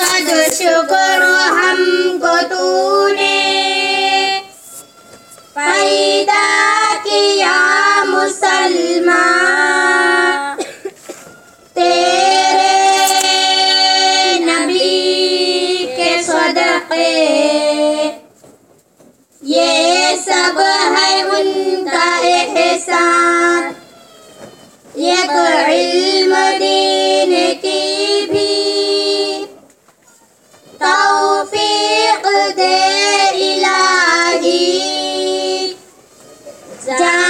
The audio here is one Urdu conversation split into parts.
صد شکر ہم کو تو نے۔ پیدا کیا مسلمان۔ تیرے نبی کے صدقے۔ یہ سب ہے ان کا احسان۔ یہ علم دین۔ Jangan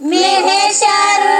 Minisharu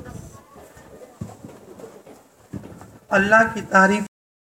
اللہ کی تعریف